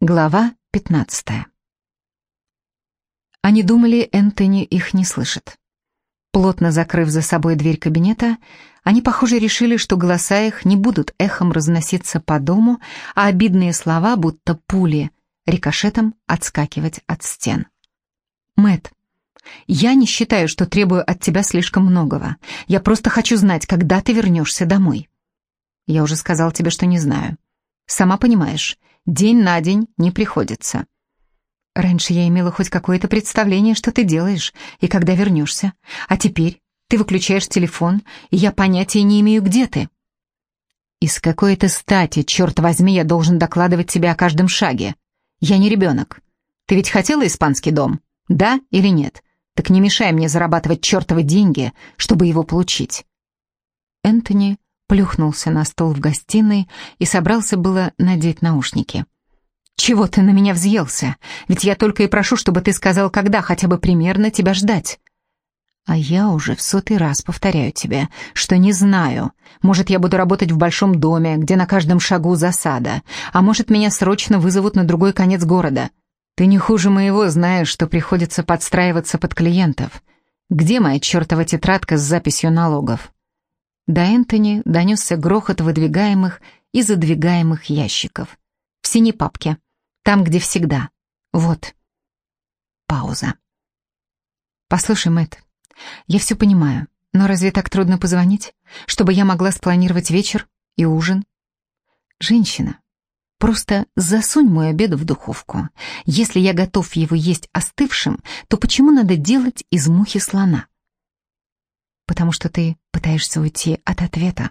Глава 15 Они думали, Энтони их не слышит. Плотно закрыв за собой дверь кабинета, они, похоже, решили, что голоса их не будут эхом разноситься по дому, а обидные слова, будто пули, рикошетом отскакивать от стен. Мэт, я не считаю, что требую от тебя слишком многого. Я просто хочу знать, когда ты вернешься домой. Я уже сказал тебе, что не знаю. Сама понимаешь, День на день не приходится. Раньше я имела хоть какое-то представление, что ты делаешь и когда вернешься. А теперь ты выключаешь телефон, и я понятия не имею, где ты. И с какой-то стати, черт возьми, я должен докладывать тебе о каждом шаге. Я не ребенок. Ты ведь хотела испанский дом? Да или нет? Так не мешай мне зарабатывать чертовы деньги, чтобы его получить. Энтони плюхнулся на стол в гостиной и собрался было надеть наушники. «Чего ты на меня взъелся? Ведь я только и прошу, чтобы ты сказал, когда хотя бы примерно тебя ждать». «А я уже в сотый раз повторяю тебе, что не знаю. Может, я буду работать в большом доме, где на каждом шагу засада, а может, меня срочно вызовут на другой конец города. Ты не хуже моего знаешь, что приходится подстраиваться под клиентов. Где моя чертова тетрадка с записью налогов?» До Энтони донесся грохот выдвигаемых и задвигаемых ящиков. В синей папке, там, где всегда. Вот. Пауза. «Послушай, Мэтт, я все понимаю, но разве так трудно позвонить, чтобы я могла спланировать вечер и ужин? Женщина, просто засунь мой обед в духовку. Если я готов его есть остывшим, то почему надо делать из мухи слона?» Потому что ты пытаешься уйти от ответа.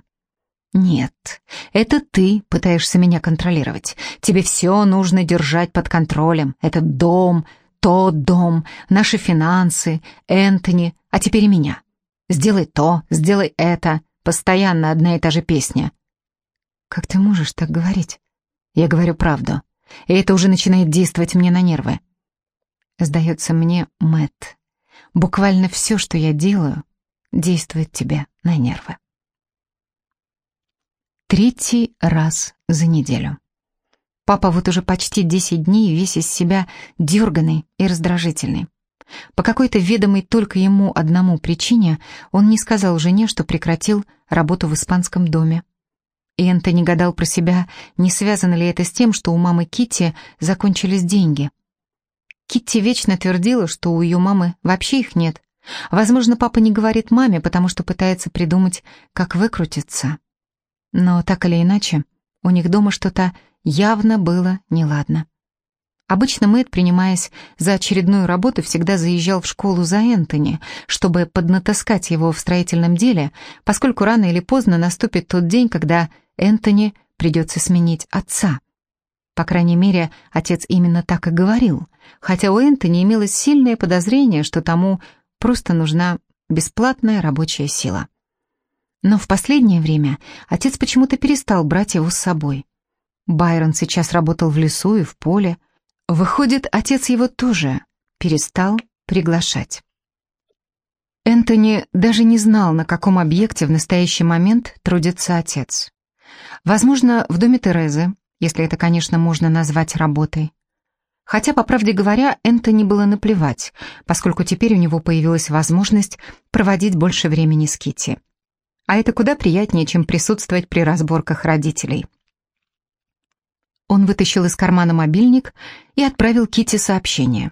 Нет, это ты пытаешься меня контролировать. Тебе все нужно держать под контролем. Этот дом, тот дом, наши финансы, Энтони, а теперь и меня. Сделай то, сделай это. Постоянно одна и та же песня. Как ты можешь так говорить? Я говорю правду. И это уже начинает действовать мне на нервы. Сдается мне, Мэтт, буквально все, что я делаю, действует тебе на нервы. Третий раз за неделю. Папа вот уже почти 10 дней весь из себя дерганный и раздражительный. По какой-то ведомой только ему одному причине он не сказал жене, что прекратил работу в испанском доме. И Энтони гадал про себя, не связано ли это с тем, что у мамы Китти закончились деньги. Китти вечно твердила, что у ее мамы вообще их нет, Возможно, папа не говорит маме, потому что пытается придумать, как выкрутиться. Но так или иначе, у них дома что-то явно было неладно. Обычно Мэтт, принимаясь за очередную работу, всегда заезжал в школу за Энтони, чтобы поднатаскать его в строительном деле, поскольку рано или поздно наступит тот день, когда Энтони придется сменить отца. По крайней мере, отец именно так и говорил, хотя у Энтони имелось сильное подозрение, что тому Просто нужна бесплатная рабочая сила. Но в последнее время отец почему-то перестал брать его с собой. Байрон сейчас работал в лесу и в поле. Выходит, отец его тоже перестал приглашать. Энтони даже не знал, на каком объекте в настоящий момент трудится отец. Возможно, в доме Терезы, если это, конечно, можно назвать работой. Хотя, по правде говоря, Энтони было наплевать, поскольку теперь у него появилась возможность проводить больше времени с Кити. А это куда приятнее, чем присутствовать при разборках родителей. Он вытащил из кармана мобильник и отправил Кити сообщение.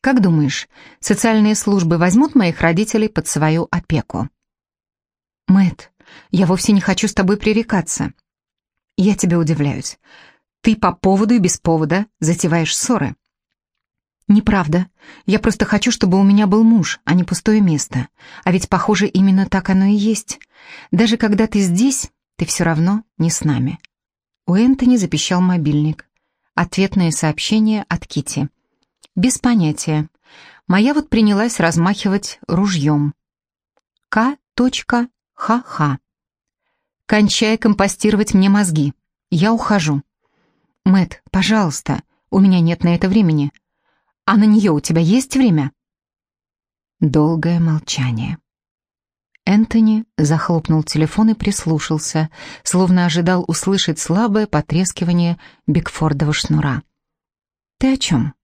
«Как думаешь, социальные службы возьмут моих родителей под свою опеку?» Мэт, я вовсе не хочу с тобой пререкаться. Я тебя удивляюсь. Ты по поводу и без повода затеваешь ссоры. Неправда. Я просто хочу, чтобы у меня был муж, а не пустое место. А ведь, похоже, именно так оно и есть. Даже когда ты здесь, ты все равно не с нами. У Энтони запищал мобильник. Ответное сообщение от Кити. Без понятия. Моя вот принялась размахивать ружьем. К.ха-ха. Кончай компостировать мне мозги. Я ухожу. Мэт, пожалуйста, у меня нет на это времени. А на нее у тебя есть время?» Долгое молчание. Энтони захлопнул телефон и прислушался, словно ожидал услышать слабое потрескивание Бигфордова шнура. «Ты о чем?»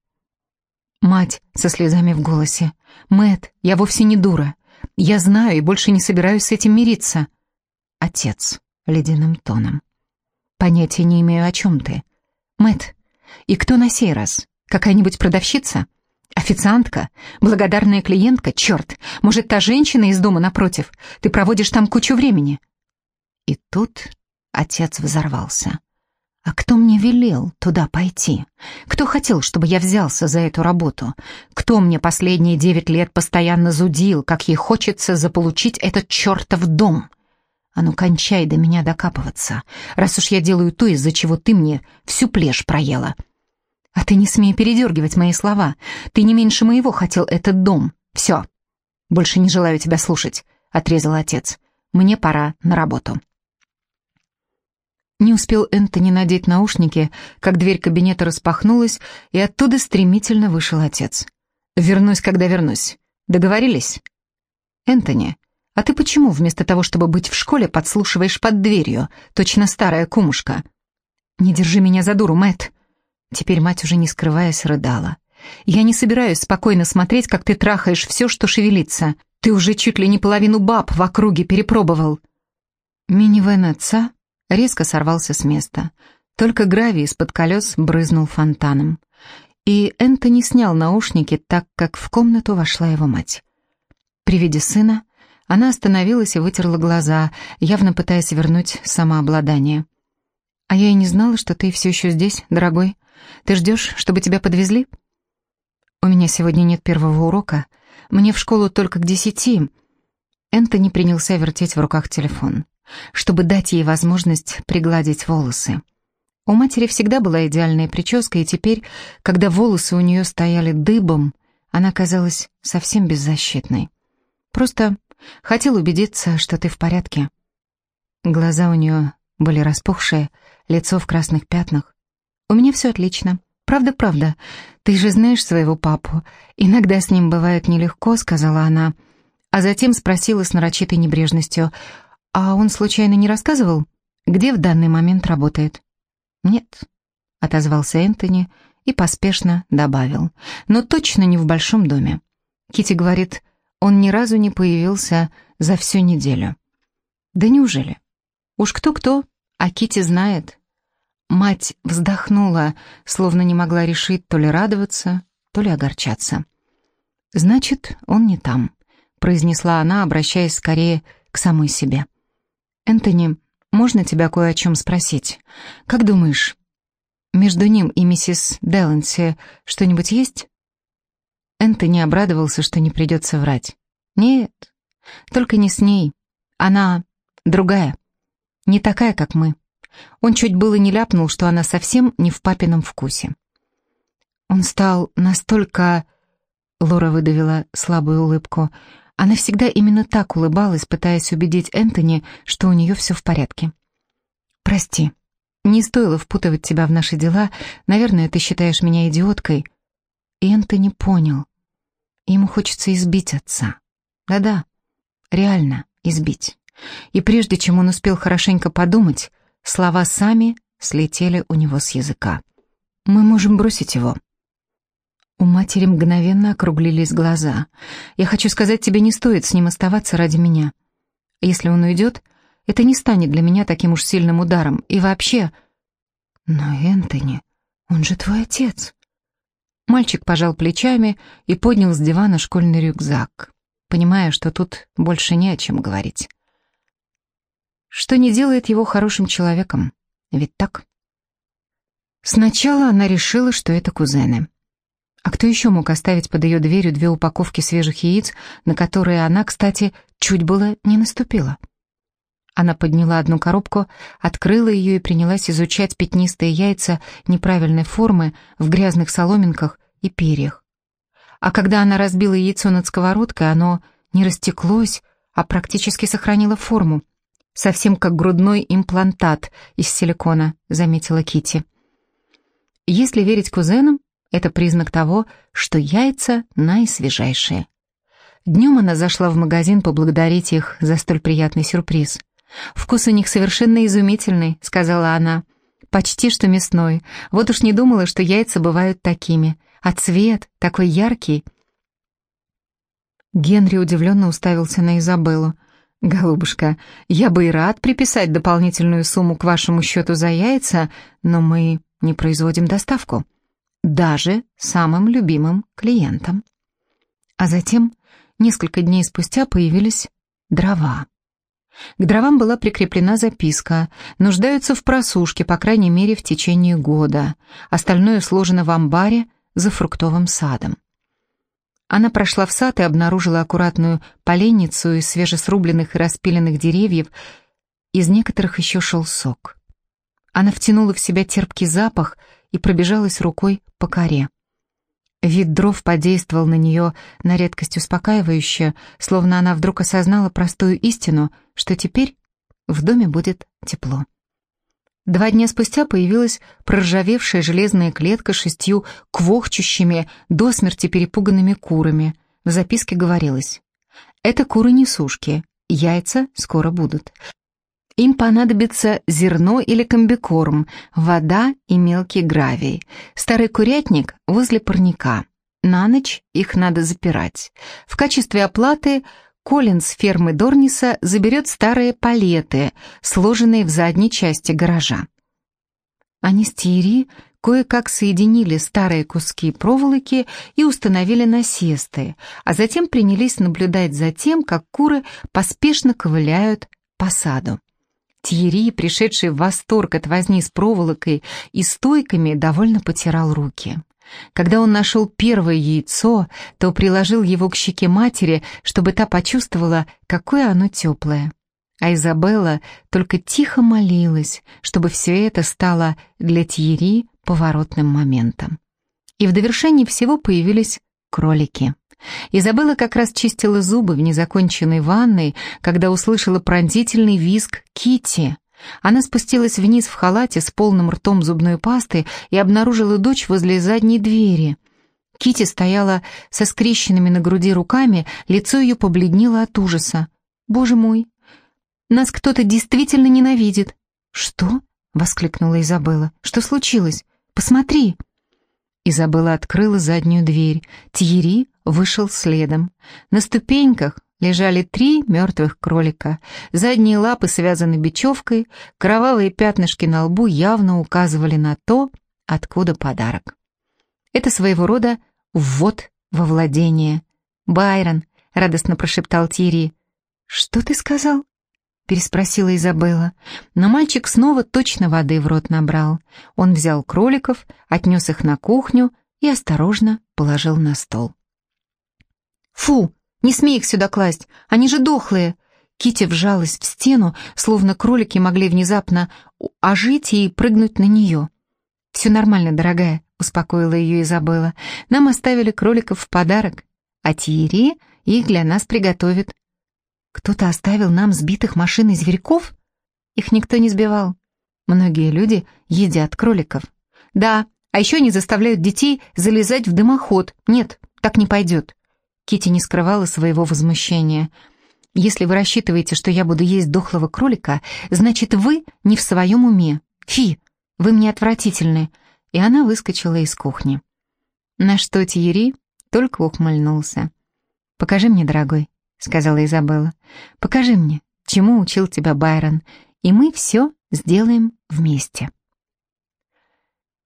Мать со слезами в голосе. Мэт, я вовсе не дура. Я знаю и больше не собираюсь с этим мириться. Отец ледяным тоном. Понятия не имею, о чем ты. Мэт, и кто на сей раз? Какая-нибудь продавщица? Официантка? Благодарная клиентка? Черт, может, та женщина из дома напротив? Ты проводишь там кучу времени. И тут отец взорвался. А кто мне велел туда пойти? Кто хотел, чтобы я взялся за эту работу? Кто мне последние девять лет постоянно зудил, как ей хочется заполучить этот чертов дом? А ну, кончай до меня докапываться, раз уж я делаю то, из-за чего ты мне всю плешь проела. А ты не смей передергивать мои слова. Ты не меньше моего хотел этот дом. Все. Больше не желаю тебя слушать, — отрезал отец. Мне пора на работу. Не успел Энтони надеть наушники, как дверь кабинета распахнулась, и оттуда стремительно вышел отец. «Вернусь, когда вернусь. Договорились?» «Энтони, а ты почему вместо того, чтобы быть в школе, подслушиваешь под дверью, точно старая кумушка?» «Не держи меня за дуру, Мэтт!» Теперь мать уже не скрываясь рыдала. «Я не собираюсь спокойно смотреть, как ты трахаешь все, что шевелится. Ты уже чуть ли не половину баб в округе перепробовал». Минивэн отца резко сорвался с места. Только гравий из-под колес брызнул фонтаном. И Энтони снял наушники, так как в комнату вошла его мать. При виде сына она остановилась и вытерла глаза, явно пытаясь вернуть самообладание. «А я и не знала, что ты все еще здесь, дорогой. Ты ждешь, чтобы тебя подвезли?» «У меня сегодня нет первого урока. Мне в школу только к десяти». Энтони принялся вертеть в руках телефон чтобы дать ей возможность пригладить волосы. У матери всегда была идеальная прическа, и теперь, когда волосы у нее стояли дыбом, она казалась совсем беззащитной. Просто хотел убедиться, что ты в порядке. Глаза у нее были распухшие, лицо в красных пятнах. У меня все отлично. Правда-правда. Ты же знаешь своего папу. Иногда с ним бывает нелегко, сказала она. А затем спросила с нарочитой небрежностью, «А он случайно не рассказывал, где в данный момент работает?» «Нет», — отозвался Энтони и поспешно добавил, «но точно не в большом доме». Кити говорит, он ни разу не появился за всю неделю. «Да неужели? Уж кто-кто, а Кити знает». Мать вздохнула, словно не могла решить то ли радоваться, то ли огорчаться. «Значит, он не там», — произнесла она, обращаясь скорее к самой себе. «Энтони, можно тебя кое о чем спросить? Как думаешь, между ним и миссис Деланси что-нибудь есть?» Энтони обрадовался, что не придется врать. «Нет, только не с ней. Она другая, не такая, как мы». Он чуть было не ляпнул, что она совсем не в папином вкусе. Он стал настолько... Лора выдавила слабую улыбку. Она всегда именно так улыбалась, пытаясь убедить Энтони, что у нее все в порядке. «Прости, не стоило впутывать тебя в наши дела. Наверное, ты считаешь меня идиоткой». И Энтони понял. Ему хочется избить отца. Да-да, реально избить. И прежде чем он успел хорошенько подумать, слова сами слетели у него с языка. «Мы можем бросить его», у матери мгновенно округлились глаза. «Я хочу сказать, тебе не стоит с ним оставаться ради меня. Если он уйдет, это не станет для меня таким уж сильным ударом. И вообще...» «Но Энтони, он же твой отец». Мальчик пожал плечами и поднял с дивана школьный рюкзак, понимая, что тут больше не о чем говорить. Что не делает его хорошим человеком, ведь так? Сначала она решила, что это кузены. А кто еще мог оставить под ее дверью две упаковки свежих яиц, на которые она, кстати, чуть было не наступила? Она подняла одну коробку, открыла ее и принялась изучать пятнистые яйца неправильной формы в грязных соломинках и перьях. А когда она разбила яйцо над сковородкой, оно не растеклось, а практически сохранило форму. Совсем как грудной имплантат из силикона, заметила Кити. Если верить кузенам, это признак того, что яйца наисвежайшие. Днем она зашла в магазин поблагодарить их за столь приятный сюрприз. «Вкус у них совершенно изумительный», — сказала она. почти что мясной. Вот уж не думала, что яйца бывают такими. А цвет такой яркий. Генри удивленно уставился на Изабеллу. «Голубушка, я бы и рад приписать дополнительную сумму к вашему счету за яйца, но мы не производим доставку. Даже самым любимым клиентам». А затем, несколько дней спустя, появились дрова. К дровам была прикреплена записка «Нуждаются в просушке, по крайней мере, в течение года. Остальное сложено в амбаре за фруктовым садом». Она прошла в сад и обнаружила аккуратную поленницу из свежесрубленных и распиленных деревьев. Из некоторых еще шел сок. Она втянула в себя терпкий запах и пробежалась рукой по коре. Вид дров подействовал на нее на редкость успокаивающе, словно она вдруг осознала простую истину, что теперь в доме будет тепло. Два дня спустя появилась проржавевшая железная клетка с шестью квохчущими, до смерти перепуганными курами. В записке говорилось «Это куры-несушки, яйца скоро будут. Им понадобится зерно или комбикорм, вода и мелкий гравий. Старый курятник возле парника. На ночь их надо запирать. В качестве оплаты Колин с фермы Дорниса заберет старые палеты, сложенные в задней части гаража. Они с Тиери кое-как соединили старые куски проволоки и установили насесты, а затем принялись наблюдать за тем, как куры поспешно ковыляют по саду. Тьерри, пришедший в восторг от возни с проволокой и стойками, довольно потирал руки. Когда он нашел первое яйцо, то приложил его к щеке матери, чтобы та почувствовала, какое оно теплое. А Изабелла только тихо молилась, чтобы все это стало для Тьерри поворотным моментом. И в довершении всего появились кролики. Изабелла как раз чистила зубы в незаконченной ванной, когда услышала пронзительный визг Кити. Она спустилась вниз в халате с полным ртом зубной пасты и обнаружила дочь возле задней двери. Кити стояла со скрещенными на груди руками, лицо ее побледнело от ужаса. «Боже мой! Нас кто-то действительно ненавидит!» «Что?» — воскликнула Изабелла. «Что случилось? Посмотри!» Изабелла открыла заднюю дверь. Тьерри вышел следом. На ступеньках лежали три мертвых кролика. Задние лапы связаны бечевкой, кровавые пятнышки на лбу явно указывали на то, откуда подарок. Это своего рода ввод во владение. «Байрон», — радостно прошептал Тири. «Что ты сказал?» — переспросила Изабелла. Но мальчик снова точно воды в рот набрал. Он взял кроликов, отнес их на кухню и осторожно положил на стол. «Фу, не смей их сюда класть, они же дохлые!» Кити вжалась в стену, словно кролики могли внезапно ожить и прыгнуть на нее. «Все нормально, дорогая», — успокоила ее Изабелла. «Нам оставили кроликов в подарок, а Тиери их для нас приготовит. Кто-то оставил нам сбитых машин и зверьков? Их никто не сбивал. Многие люди едят кроликов. Да, а еще они заставляют детей залезать в дымоход. Нет, так не пойдет. Кити не скрывала своего возмущения. «Если вы рассчитываете, что я буду есть дохлого кролика, значит, вы не в своем уме. Фи, вы мне отвратительны». И она выскочила из кухни. На что Тиери только ухмыльнулся. «Покажи мне, дорогой, сказала Изабелла. «Покажи мне, чему учил тебя Байрон, и мы все сделаем вместе».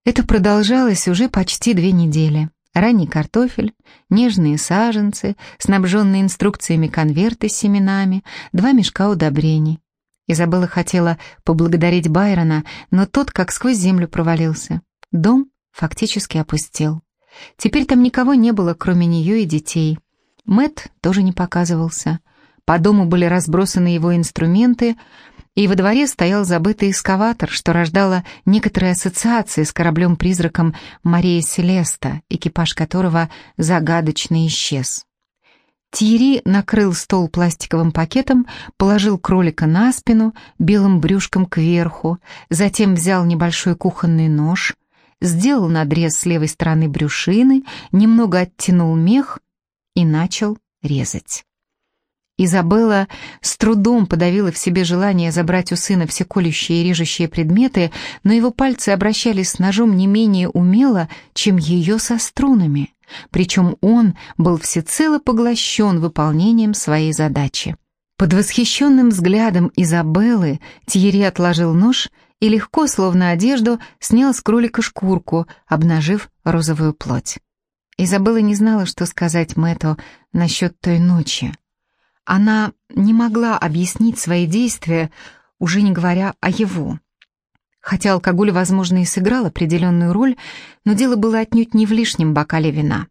Это продолжалось уже почти две недели. Ранний картофель, нежные саженцы, снабженные инструкциями конверты с семенами, два мешка удобрений. Изабелла хотела поблагодарить Байрона, но тот как сквозь землю провалился. Дом фактически опустел. Теперь там никого не было, кроме нее и детей. Мэт тоже не показывался. По дому были разбросаны его инструменты, и во дворе стоял забытый эскаватор, что рождало некоторые ассоциации с кораблем-призраком Мария Селеста, экипаж которого загадочно исчез. Тири накрыл стол пластиковым пакетом, положил кролика на спину, белым брюшком кверху, затем взял небольшой кухонный нож, сделал надрез с левой стороны брюшины, немного оттянул мех и начал резать. Изабелла с трудом подавила в себе желание забрать у сына все колющие и режущие предметы, но его пальцы обращались с ножом не менее умело, чем ее со струнами. Причем он был всецело поглощен выполнением своей задачи. Под восхищенным взглядом Изабеллы Тьерри отложил нож и легко, словно одежду, снял с кролика шкурку, обнажив розовую плоть. Изабелла не знала, что сказать Мэтту насчет той ночи. Она не могла объяснить свои действия, уже не говоря о его. Хотя алкоголь, возможно, и сыграл определенную роль, но дело было отнюдь не в лишнем бокале вина.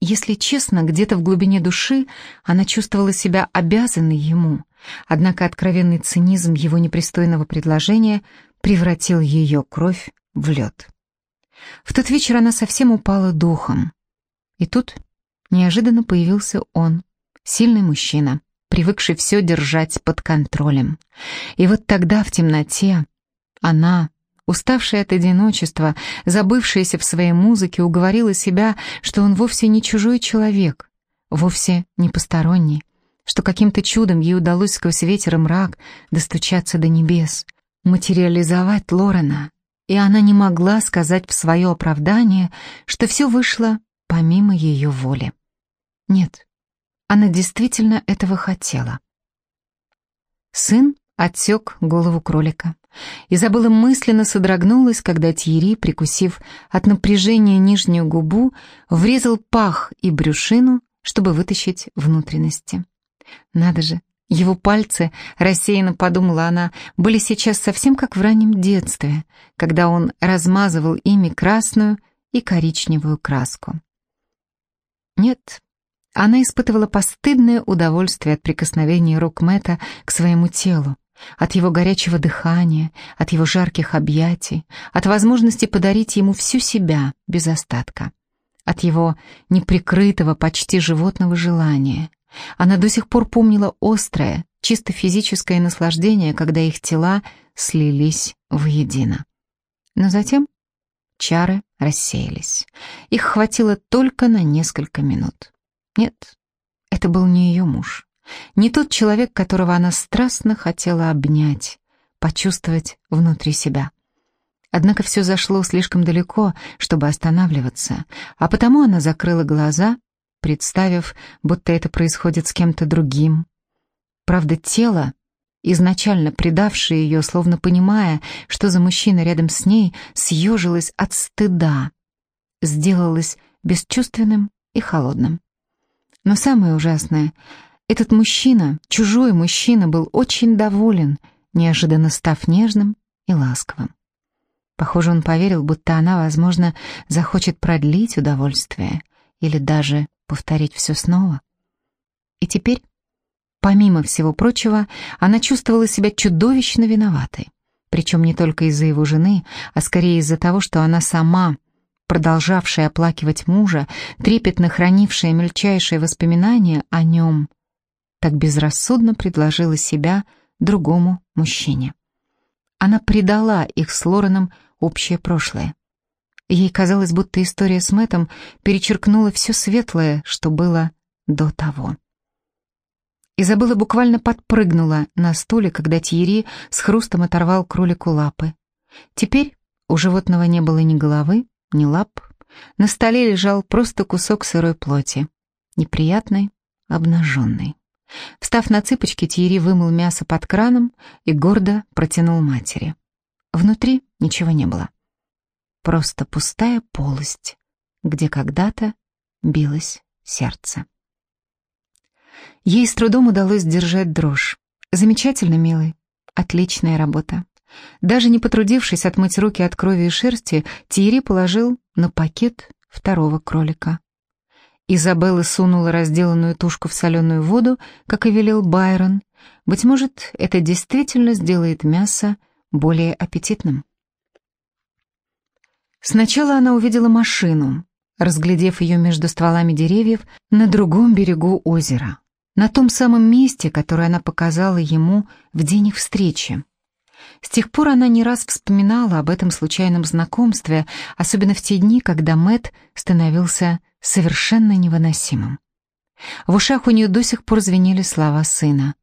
Если честно, где-то в глубине души она чувствовала себя обязанной ему, однако откровенный цинизм его непристойного предложения превратил ее кровь в лед. В тот вечер она совсем упала духом. И тут неожиданно появился он, Сильный мужчина, привыкший все держать под контролем. И вот тогда в темноте она, уставшая от одиночества, забывшаяся в своей музыке, уговорила себя, что он вовсе не чужой человек, вовсе не посторонний, что каким-то чудом ей удалось сквозь ветер и мрак достучаться до небес, материализовать Лорена, и она не могла сказать в свое оправдание, что все вышло помимо ее воли. Нет, она действительно этого хотела. Сын отсек голову кролика. Изабелла мысленно содрогнулась, когда Тьерри, прикусив от напряжения нижнюю губу, врезал пах и брюшину, чтобы вытащить внутренности. Надо же, его пальцы, рассеянно подумала она, были сейчас совсем как в раннем детстве, когда он размазывал ими красную и коричневую краску. Нет, она испытывала постыдное удовольствие от прикосновения рук Мэтта к своему телу, от его горячего дыхания, от его жарких объятий, от возможности подарить ему всю себя без остатка, от его неприкрытого, почти животного желания. Она до сих пор помнила острое, чисто физическое наслаждение, когда их тела слились воедино. Но затем чары рассеялись. Их хватило только на несколько минут. Нет, это был не ее муж. Не тот человек, которого она страстно хотела обнять, почувствовать внутри себя. Однако все зашло слишком далеко, чтобы останавливаться, а потому она закрыла глаза, представив, будто это происходит с кем-то другим. Правда, тело, изначально предавшее ее, словно понимая, что за мужчина рядом с ней, съежилось от стыда, сделалось бесчувственным и холодным. Но самое ужасное, этот мужчина, чужой мужчина, был очень доволен, неожиданно став нежным и ласковым. Похоже, он поверил, будто она, возможно, захочет продлить удовольствие или даже повторить все снова. И теперь, помимо всего прочего, она чувствовала себя чудовищно виноватой. Причем не только из-за его жены, а скорее из-за того, что она сама продолжавшая оплакивать мужа, трепетно хранившая мельчайшие воспоминания о нем, так безрассудно предложила себя другому мужчине. Она предала их с Лореном общее прошлое. Ей казалось, будто история с Мэттом перечеркнула все светлое, что было до того. Изабелла буквально подпрыгнула на стуле, когда Тьерри с хрустом оторвал кролику лапы. Теперь у животного не было ни головы, ни лап. На столе лежал просто кусок сырой плоти, неприятный, обнаженный. Встав на цыпочки, Тиери вымыл мясо под краном и гордо протянул матери. Внутри ничего не было. Просто пустая полость, где когда-то билось сердце. Ей с трудом удалось держать дрожь. Замечательно, милый. Отличная работа. Даже не потрудившись отмыть руки от крови и шерсти, Тиери положил на пакет второго кролика. Изабелла сунула разделанную тушку в соленую воду, как и велел Байрон. Быть может, это действительно сделает мясо более аппетитным. Сначала она увидела машину, разглядев ее между стволами деревьев на другом берегу озера, на том самом месте, которое она показала ему в день их встречи. С тех пор она не раз вспоминала об этом случайном знакомстве, особенно в те дни, когда Мэт становился совершенно невыносимым. В ушах у нее до сих пор звенели слова сына.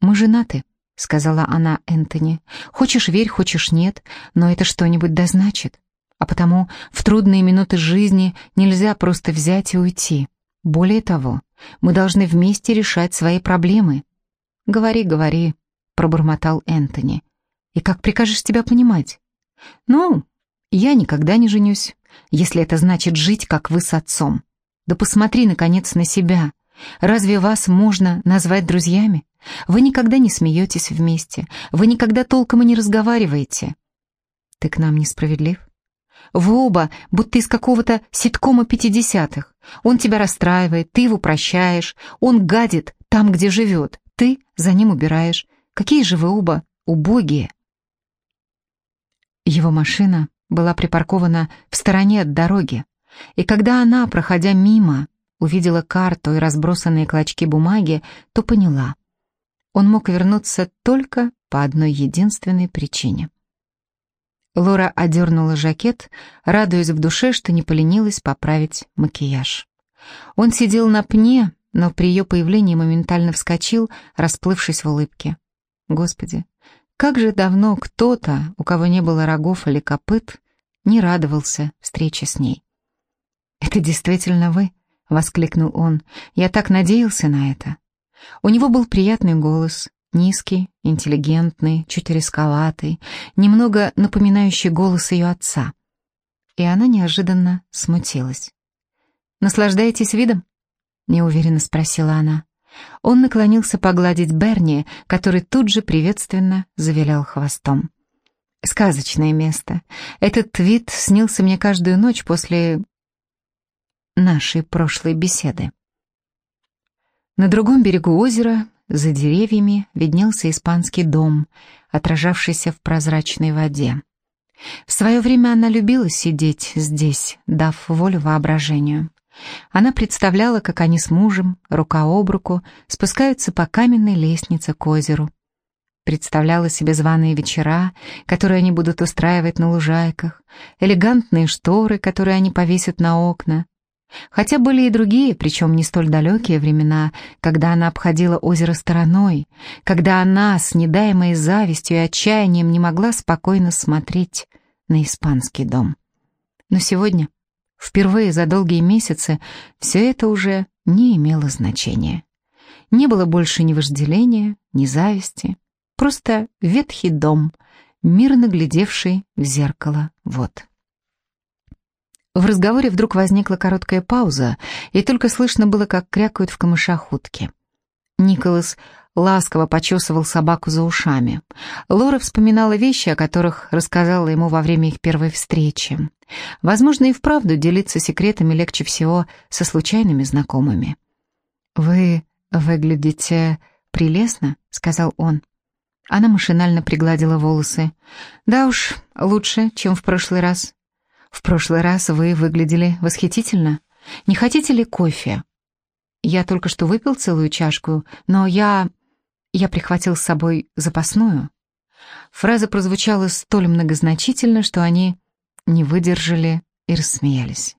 «Мы женаты», — сказала она Энтони. «Хочешь верь, хочешь нет, но это что-нибудь да значит. А потому в трудные минуты жизни нельзя просто взять и уйти. Более того, мы должны вместе решать свои проблемы». «Говори, говори», — пробормотал Энтони. «И как прикажешь тебя понимать?» «Ну, я никогда не женюсь, если это значит жить, как вы с отцом. Да посмотри, наконец, на себя. Разве вас можно назвать друзьями? Вы никогда не смеетесь вместе, вы никогда толком и не разговариваете. Ты к нам несправедлив? Вы оба, будто из какого-то ситкома пятидесятых. Он тебя расстраивает, ты его прощаешь, он гадит там, где живет, ты за ним убираешь. Какие же вы оба убогие. Его машина была припаркована в стороне от дороги, и когда она, проходя мимо, увидела карту и разбросанные клочки бумаги, то поняла. Он мог вернуться только по одной единственной причине. Лора одернула жакет, радуясь в душе, что не поленилась поправить макияж. Он сидел на пне, но при ее появлении моментально вскочил, расплывшись в улыбке. Господи, как же давно кто-то, у кого не было рогов или копыт, не радовался встрече с ней. «Это действительно вы?» — воскликнул он. «Я так надеялся на это». У него был приятный голос, низкий, интеллигентный, чуть рисковатый, немного напоминающий голос ее отца. И она неожиданно смутилась. «Наслаждаетесь видом?» — неуверенно спросила она. Он наклонился погладить Берни, который тут же приветственно завилял хвостом. «Сказочное место. Этот вид снился мне каждую ночь после нашей прошлой беседы». На другом берегу озера, за деревьями, виднелся испанский дом, отражавшийся в прозрачной воде. В свое время она любила сидеть здесь, дав волю воображению. Она представляла, как они с мужем, рука об руку, спускаются по каменной лестнице к озеру. Представляла себе званые вечера, которые они будут устраивать на лужайках, элегантные шторы, которые они повесят на окна. Хотя были и другие, причем не столь далекие времена, когда она обходила озеро стороной, когда она с недаемой завистью и отчаянием не могла спокойно смотреть на испанский дом. Но сегодня Впервые за долгие месяцы все это уже не имело значения. Не было больше ни вожделения, ни зависти. Просто ветхий дом, мирно глядевший в зеркало вот. В разговоре вдруг возникла короткая пауза, и только слышно было, как крякают в камышах утки. Николас ласково почесывал собаку за ушами. Лора вспоминала вещи, о которых рассказала ему во время их первой встречи. Возможно, и вправду делиться секретами легче всего со случайными знакомыми. «Вы выглядите прелестно», — сказал он. Она машинально пригладила волосы. «Да уж, лучше, чем в прошлый раз». «В прошлый раз вы выглядели восхитительно. Не хотите ли кофе?» «Я только что выпил целую чашку, но я...» Я прихватил с собой запасную. Фраза прозвучала столь многозначительно, что они не выдержали и рассмеялись.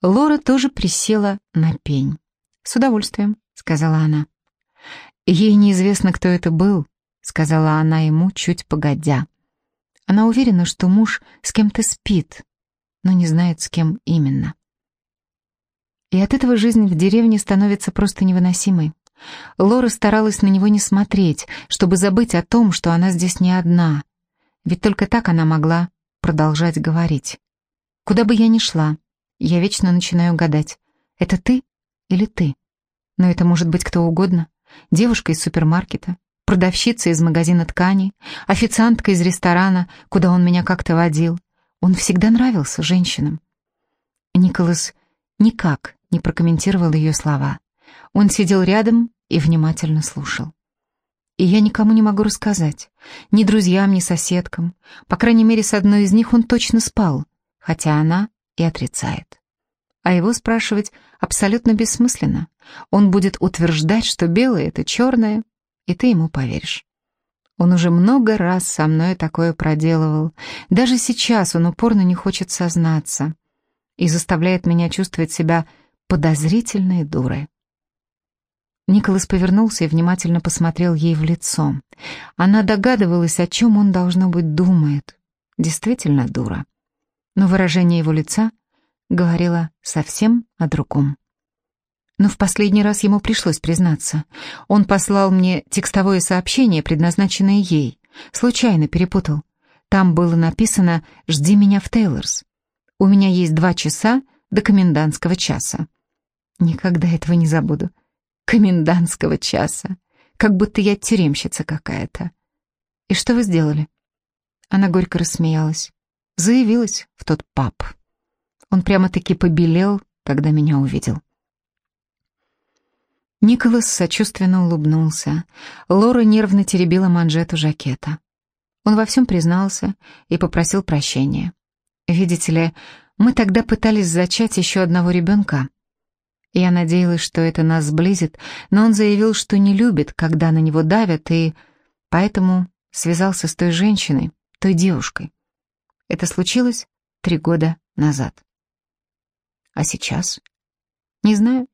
Лора тоже присела на пень. «С удовольствием», — сказала она. «Ей неизвестно, кто это был», — сказала она ему чуть погодя. Она уверена, что муж с кем-то спит, но не знает, с кем именно. И от этого жизнь в деревне становится просто невыносимой. Лора старалась на него не смотреть, чтобы забыть о том, что она здесь не одна. Ведь только так она могла продолжать говорить. «Куда бы я ни шла, я вечно начинаю гадать, это ты или ты? Но это может быть кто угодно. Девушка из супермаркета, продавщица из магазина тканей, официантка из ресторана, куда он меня как-то водил. Он всегда нравился женщинам». Николас никак не прокомментировал ее слова. Он сидел рядом и внимательно слушал. И я никому не могу рассказать. Ни друзьям, ни соседкам. По крайней мере, с одной из них он точно спал, хотя она и отрицает. А его спрашивать абсолютно бессмысленно. Он будет утверждать, что белое — это черное, и ты ему поверишь. Он уже много раз со мной такое проделывал. Даже сейчас он упорно не хочет сознаться и заставляет меня чувствовать себя подозрительной дурой. Николас повернулся и внимательно посмотрел ей в лицо. Она догадывалась, о чем он, должно быть, думает. Действительно дура. Но выражение его лица говорило совсем о другом. Но в последний раз ему пришлось признаться. Он послал мне текстовое сообщение, предназначенное ей. Случайно перепутал. Там было написано «Жди меня в Тейлорс». У меня есть два часа до комендантского часа. Никогда этого не забуду. Комендантского часа. Как будто я тюремщица какая-то. И что вы сделали? Она горько рассмеялась. Заявилась в тот паб. Он прямо-таки побелел, когда меня увидел. Николас сочувственно улыбнулся. Лора нервно теребила манжету жакета. Он во всем признался и попросил прощения. «Видите ли, мы тогда пытались зачать еще одного ребенка. Я надеялась, что это нас сблизит, но он заявил, что не любит, когда на него давят, и поэтому связался с той женщиной, той девушкой. Это случилось три года назад. А сейчас? Не знаю.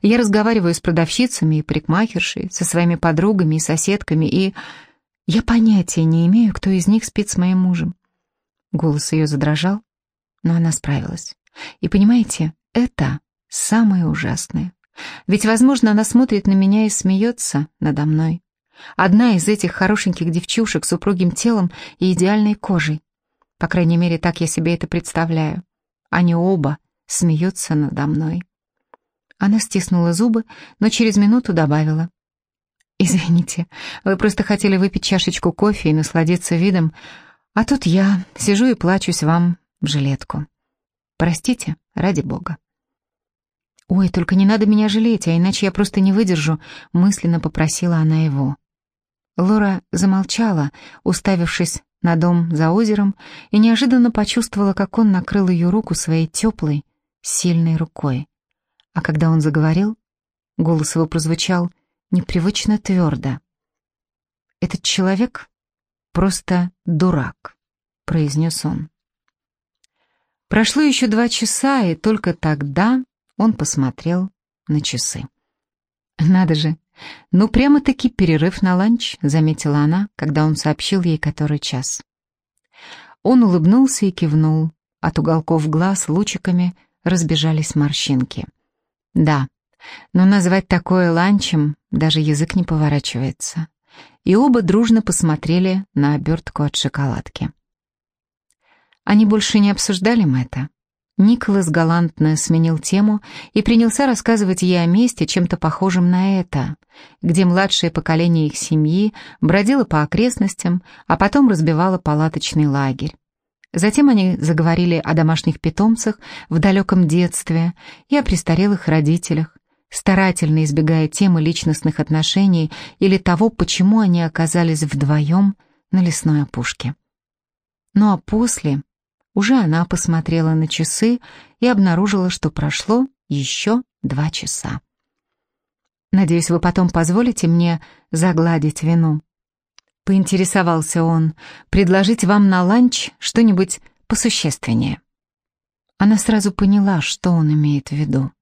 Я разговариваю с продавщицами и парикмахершей, со своими подругами и соседками, и я понятия не имею, кто из них спит с моим мужем. Голос ее задрожал, но она справилась. И понимаете, это самое ужасное. Ведь, возможно, она смотрит на меня и смеется надо мной. Одна из этих хорошеньких девчушек с упругим телом и идеальной кожей. По крайней мере, так я себе это представляю. Они оба смеются надо мной. Она стиснула зубы, но через минуту добавила. «Извините, вы просто хотели выпить чашечку кофе и насладиться видом, а тут я сижу и плачусь вам в жилетку. Простите, ради бога». «Ой, только не надо меня жалеть, а иначе я просто не выдержу», — мысленно попросила она его. Лора замолчала, уставившись на дом за озером, и неожиданно почувствовала, как он накрыл ее руку своей теплой, сильной рукой. А когда он заговорил, голос его прозвучал непривычно твердо. «Этот человек просто дурак», — произнес он. Прошло еще два часа, и только тогда он посмотрел на часы. «Надо же, ну прямо-таки перерыв на ланч», — заметила она, когда он сообщил ей который час. Он улыбнулся и кивнул. От уголков глаз лучиками разбежались морщинки. Да, но назвать такое ланчем даже язык не поворачивается. И оба дружно посмотрели на обертку от шоколадки. Они больше не обсуждали Мэтта. Николас галантно сменил тему и принялся рассказывать ей о месте, чем-то похожем на это, где младшее поколение их семьи бродило по окрестностям, а потом разбивало палаточный лагерь. Затем они заговорили о домашних питомцах в далеком детстве и о престарелых родителях, старательно избегая темы личностных отношений или того, почему они оказались вдвоем на лесной опушке. Ну а после уже она посмотрела на часы и обнаружила, что прошло еще два часа. «Надеюсь, вы потом позволите мне загладить вину», Поинтересовался он, предложить вам на ланч что-нибудь посущественнее. Она сразу поняла, что он имеет в виду,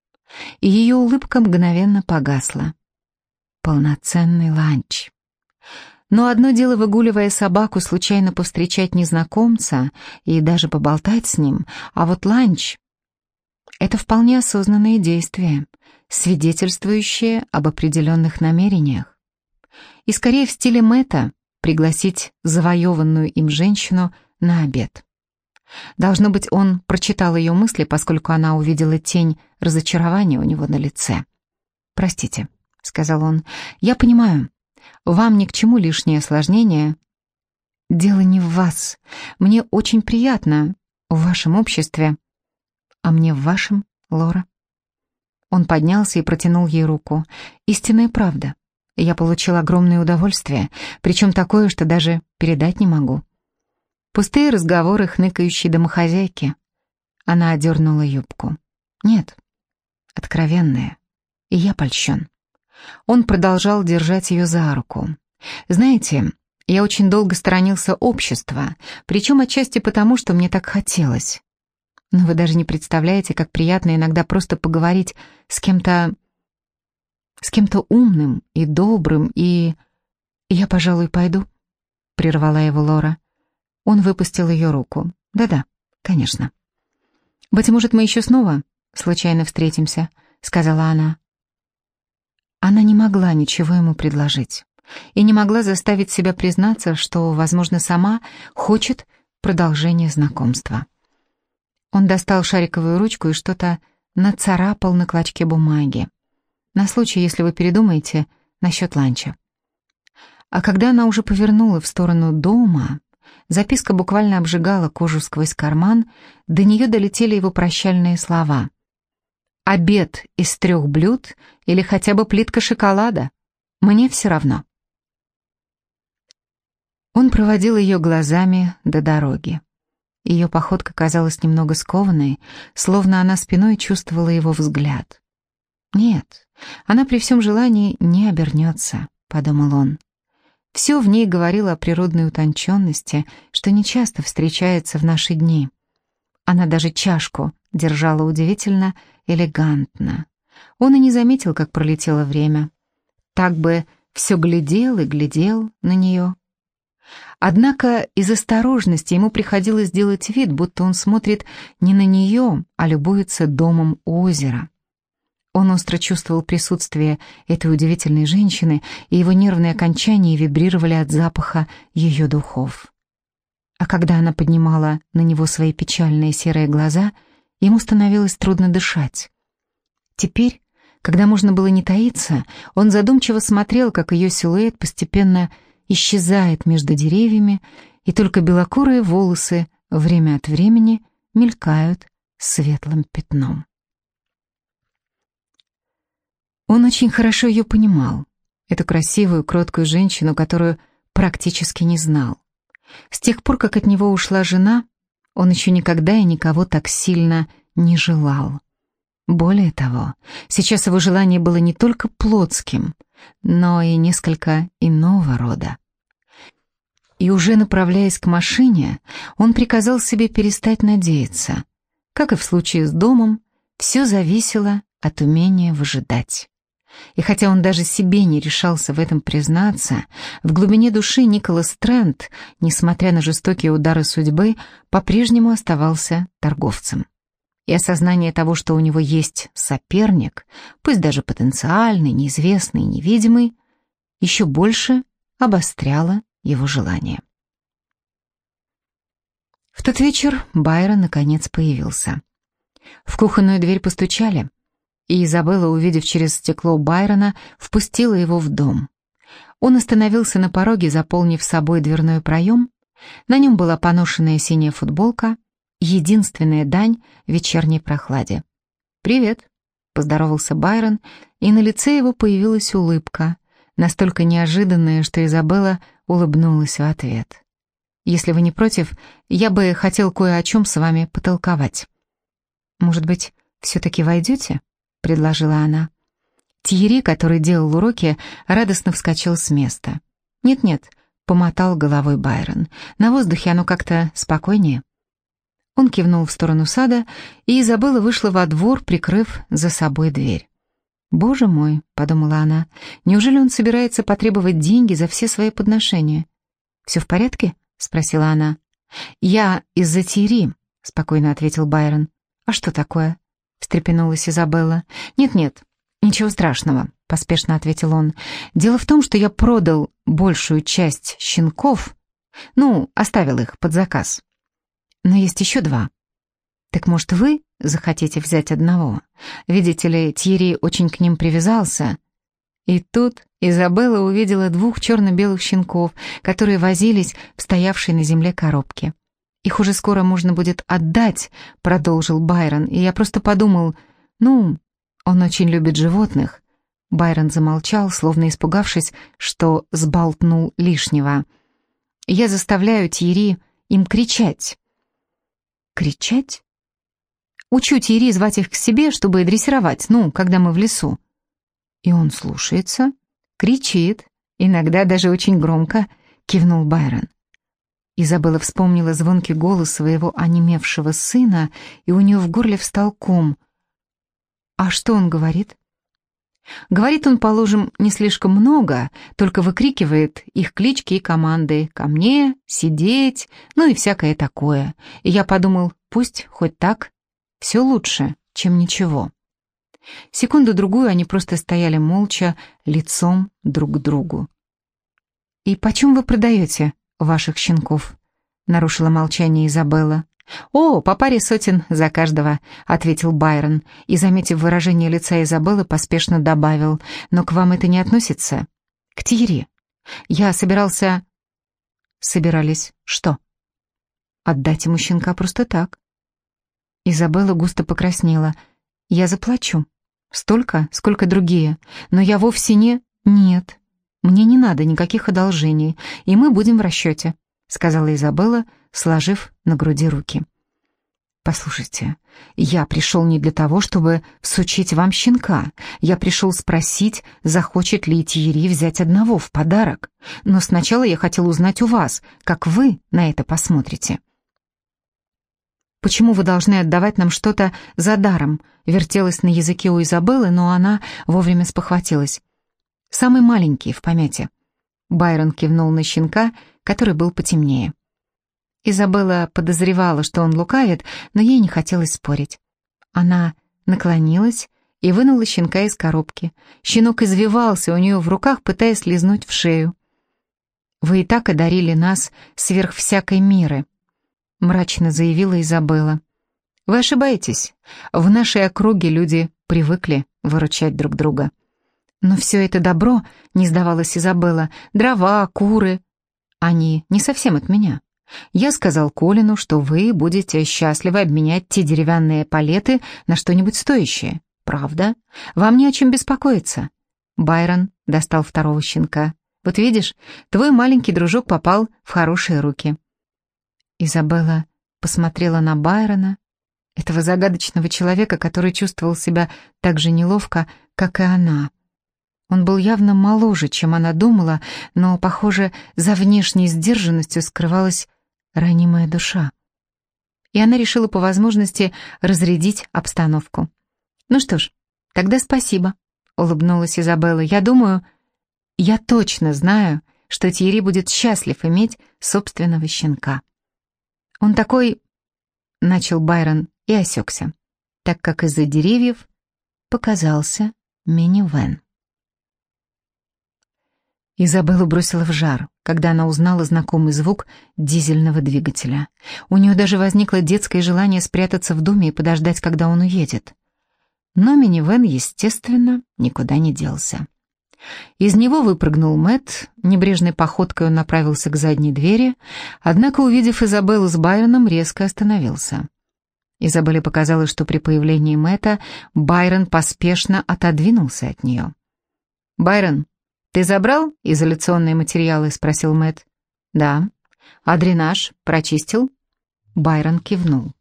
и ее улыбка мгновенно погасла. Полноценный ланч. Но одно дело, выгуливая собаку, случайно повстречать незнакомца и даже поболтать с ним, а вот ланч — это вполне осознанные действия, свидетельствующие об определенных намерениях. И скорее в стиле Мэтта, пригласить завоеванную им женщину на обед. Должно быть, он прочитал ее мысли, поскольку она увидела тень разочарования у него на лице. «Простите», — сказал он, — «я понимаю, вам ни к чему лишнее осложнение. Дело не в вас. Мне очень приятно в вашем обществе, а мне в вашем, Лора». Он поднялся и протянул ей руку. «Истинная правда. Я получил огромное удовольствие, причем такое, что даже передать не могу. Пустые разговоры хныкающей домохозяйки. Она одернула юбку. Нет, откровенные. И я польщен. Он продолжал держать ее за руку. Знаете, я очень долго сторонился общества, причем отчасти потому, что мне так хотелось. Но вы даже не представляете, как приятно иногда просто поговорить с кем-то С кем-то умным и добрым, и... «Я, пожалуй, пойду», — прервала его Лора. Он выпустил ее руку. «Да-да, конечно». «Быть может, мы еще снова случайно встретимся», — сказала она. Она не могла ничего ему предложить и не могла заставить себя признаться, что, возможно, сама хочет продолжения знакомства. Он достал шариковую ручку и что-то нацарапал на клочке бумаги. На случай, если вы передумаете насчет ланча. А когда она уже повернула в сторону дома, записка буквально обжигала кожу сквозь карман, до нее долетели его прощальные слова. «Обед из трех блюд или хотя бы плитка шоколада? Мне все равно». Он проводил ее глазами до дороги. Ее походка казалась немного скованной, словно она спиной чувствовала его взгляд. «Нет, она при всем желании не обернется», — подумал он. Все в ней говорило о природной утонченности, что нечасто встречается в наши дни. Она даже чашку держала удивительно элегантно. Он и не заметил, как пролетело время. Так бы все глядел и глядел на нее, Однако из осторожности ему приходилось делать вид, будто он смотрит не на нее, а любуется домом у озера. Он остро чувствовал присутствие этой удивительной женщины, и его нервные окончания вибрировали от запаха ее духов. А когда она поднимала на него свои печальные серые глаза, ему становилось трудно дышать. Теперь, когда можно было не таиться, он задумчиво смотрел, как ее силуэт постепенно исчезает между деревьями, и только белокурые волосы время от времени мелькают светлым пятном. Он очень хорошо ее понимал, эту красивую, кроткую женщину, которую практически не знал. С тех пор, как от него ушла жена, он еще никогда и никого так сильно не желал. Более того, сейчас его желание было не только плотским, но и несколько иного рода. И уже направляясь к машине, он приказал себе перестать надеяться. Как и в случае с домом, все зависело от умения выжидать. И хотя он даже себе не решался в этом признаться, в глубине души Николас Трент, несмотря на жестокие удары судьбы, по-прежнему оставался торговцем и осознание того, что у него есть соперник, пусть даже потенциальный, неизвестный, невидимый, еще больше обостряло его желание. В тот вечер Байрон наконец появился. В кухонную дверь постучали, и Изабелла, увидев через стекло Байрона, впустила его в дом. Он остановился на пороге, заполнив собой дверной проем. На нем была поношенная синяя футболка, единственная дань вечерней прохладе. «Привет», — поздоровался Байрон, и на лице его появилась улыбка, настолько неожиданная, что Изабелла улыбнулась в ответ. «Если вы не против, я бы хотел кое о чем с вами потолковать». «Может быть, все-таки войдете?» — предложила она. Тьерри, который делал уроки, радостно вскочил с места. «Нет-нет», — помотал головой Байрон, — «на воздухе оно как-то спокойнее». Он кивнул в сторону сада, и Изабелла вышла во двор, прикрыв за собой дверь. «Боже мой», — подумала она, — «неужели он собирается потребовать деньги за все свои подношения?» «Все в порядке?» — спросила она. «Я из-за Тири», — спокойно ответил Байрон. «А что такое?» — встрепенулась Изабелла. «Нет-нет, ничего страшного», — поспешно ответил он. «Дело в том, что я продал большую часть щенков, ну, оставил их под заказ. Но есть еще два. Так может, вы захотите взять одного? Видите ли, Тьерри очень к ним привязался. И тут Изабелла увидела двух черно-белых щенков, которые возились в стоявшей на земле коробке. «Их уже скоро можно будет отдать», — продолжил Байрон, и я просто подумал, ну, он очень любит животных. Байрон замолчал, словно испугавшись, что сболтнул лишнего. «Я заставляю Тьерри им кричать». Кричать? Учу Тири звать их к себе, чтобы дрессировать, ну, когда мы в лесу. И он слушается, кричит, иногда даже очень громко, кивнул Байрон. Изабелла вспомнила звонкий голос своего онемевшего сына, и у нее в горле встал ком. «А что он говорит?» Говорит он, положим, не слишком много, только выкрикивает их клички и команды «ко мне», «сидеть», ну и всякое такое. И я подумал, пусть хоть так, все лучше, чем ничего. Секунду-другую они просто стояли молча, лицом друг к другу. «И почем вы продаете ваших щенков?» — нарушила молчание Изабелла. «О, по паре сотен за каждого», — ответил Байрон, и, заметив выражение лица Изабеллы, поспешно добавил, «но к вам это не относится?» «К Тиере. Я собирался...» «Собирались что?» «Отдать ему щенка просто так». Изабелла густо покраснела. «Я заплачу. Столько, сколько другие. Но я вовсе не...» «Нет, мне не надо никаких одолжений, и мы будем в расчете», — сказала Изабелла, сложив на груди руки. «Послушайте, я пришел не для того, чтобы всучить вам щенка. Я пришел спросить, захочет ли Тиери взять одного в подарок. Но сначала я хотел узнать у вас, как вы на это посмотрите». «Почему вы должны отдавать нам что-то за даром?» вертелась на языке у Изабеллы, но она вовремя спохватилась. «Самый маленький в помете». Байрон кивнул на щенка, который был потемнее. Изабелла подозревала, что он лукавит, но ей не хотелось спорить. Она наклонилась и вынула щенка из коробки. Щенок извивался у нее в руках, пытаясь лизнуть в шею. «Вы и так одарили нас сверх всякой меры», — мрачно заявила Изабелла. «Вы ошибаетесь. В нашей округе люди привыкли выручать друг друга». «Но все это добро», — не сдавалась Изабелла, — «дрова, куры». «Они не совсем от меня. Я сказал Колину, что вы будете счастливы обменять те деревянные палеты на что-нибудь стоящее. Правда? Вам не о чем беспокоиться. Байрон достал второго щенка. Вот видишь, твой маленький дружок попал в хорошие руки. Изабелла посмотрела на Байрона, этого загадочного человека, который чувствовал себя так же неловко, как и она. Он был явно моложе, чем она думала, но, похоже, за внешней сдержанностью скрывалась ранимая душа. И она решила по возможности разрядить обстановку. «Ну что ж, тогда спасибо», — улыбнулась Изабелла. «Я думаю, я точно знаю, что Тьерри будет счастлив иметь собственного щенка». «Он такой...» — начал Байрон и осекся, так как из-за деревьев показался минивэн. Изабеллу бросила в жар, когда она узнала знакомый звук дизельного двигателя. У нее даже возникло детское желание спрятаться в доме и подождать, когда он уедет. Но минивэн, естественно, никуда не делся. Из него выпрыгнул Мэт, небрежной походкой он направился к задней двери, однако, увидев Изабеллу с Байроном, резко остановился. Изабелле показалось, что при появлении Мэтта Байрон поспешно отодвинулся от нее. «Байрон, «Ты забрал изоляционные материалы?» — спросил Мэт. «Да». «А дренаж прочистил?» Байрон кивнул.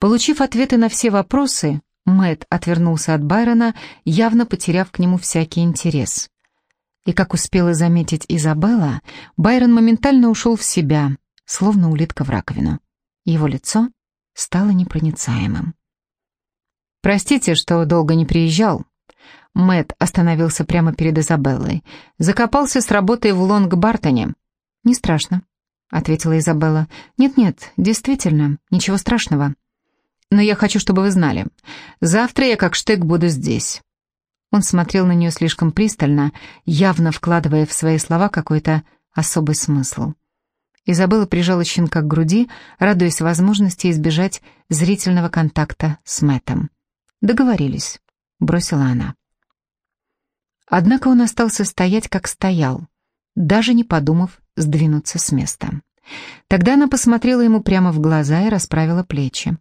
Получив ответы на все вопросы, Мэт отвернулся от Байрона, явно потеряв к нему всякий интерес. И, как успела заметить Изабелла, Байрон моментально ушел в себя, словно улитка в раковину. Его лицо стало непроницаемым. «Простите, что долго не приезжал», Мэт остановился прямо перед Изабеллой. Закопался с работой в Лонг-Бартоне. «Не страшно», — ответила Изабелла. «Нет-нет, действительно, ничего страшного. Но я хочу, чтобы вы знали. Завтра я как штык буду здесь». Он смотрел на нее слишком пристально, явно вкладывая в свои слова какой-то особый смысл. Изабелла прижала щенка к груди, радуясь возможности избежать зрительного контакта с Мэтом. «Договорились», — бросила она. Однако он остался стоять, как стоял, даже не подумав сдвинуться с места. Тогда она посмотрела ему прямо в глаза и расправила плечи.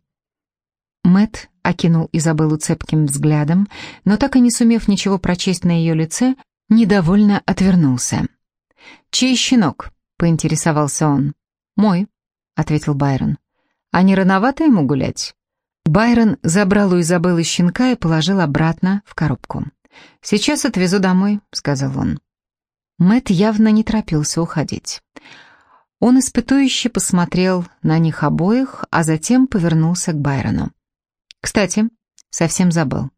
Мэт окинул Изабеллу цепким взглядом, но так и не сумев ничего прочесть на ее лице, недовольно отвернулся. «Чей щенок?» — поинтересовался он. «Мой», — ответил Байрон. «А не рановато ему гулять?» Байрон забрал у Изабеллы щенка и положил обратно в коробку. «Сейчас отвезу домой», — сказал он. Мэт явно не торопился уходить. Он испытующе посмотрел на них обоих, а затем повернулся к Байрону. «Кстати, совсем забыл.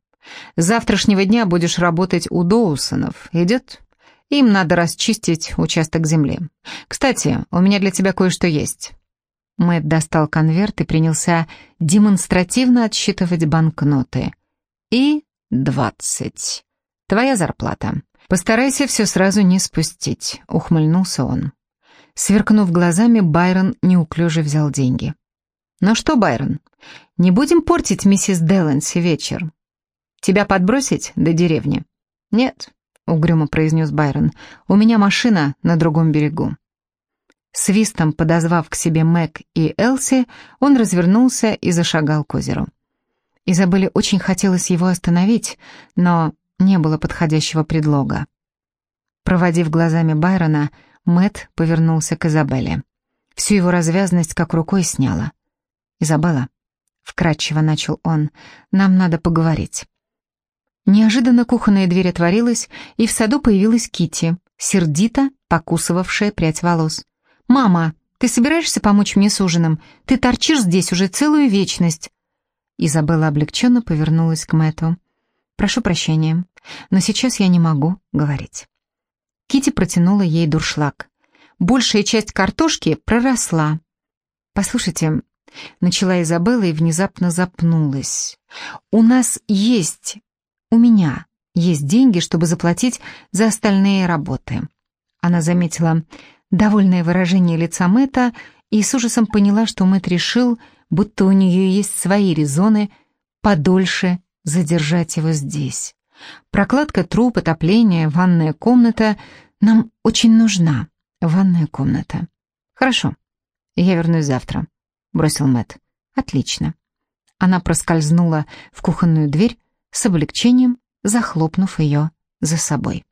С завтрашнего дня будешь работать у Доусонов. Идет? Им надо расчистить участок земли. Кстати, у меня для тебя кое-что есть». Мэтт достал конверт и принялся демонстративно отсчитывать банкноты. «И двадцать. Твоя зарплата. Постарайся все сразу не спустить», — ухмыльнулся он. Сверкнув глазами, Байрон неуклюже взял деньги. «Ну что, Байрон, не будем портить миссис Деланси вечер. Тебя подбросить до деревни?» «Нет», — угрюмо произнес Байрон, — «у меня машина на другом берегу». Свистом подозвав к себе Мэг и Элси, он развернулся и зашагал к озеру. Изабелле очень хотелось его остановить, но не было подходящего предлога. Проводив глазами Байрона, Мэт повернулся к Изабелле. Всю его развязность как рукой сняла. «Изабелла», — вкратчиво начал он, — «нам надо поговорить». Неожиданно кухонная дверь отворилась, и в саду появилась Кити, сердито покусывавшая прядь волос. «Мама, ты собираешься помочь мне с ужином? Ты торчишь здесь уже целую вечность». Изабелла облегченно повернулась к Мэту. «Прошу прощения, но сейчас я не могу говорить». Кити протянула ей дуршлаг. Большая часть картошки проросла. «Послушайте», — начала Изабелла и внезапно запнулась. «У нас есть, у меня есть деньги, чтобы заплатить за остальные работы». Она заметила довольное выражение лица Мэтта и с ужасом поняла, что Мэтт решил, будто у нее есть свои резоны подольше задержать его здесь. Прокладка труб, отопление, ванная комната. Нам очень нужна ванная комната. Хорошо, я вернусь завтра, бросил Мэтт. Отлично. Она проскользнула в кухонную дверь с облегчением, захлопнув ее за собой.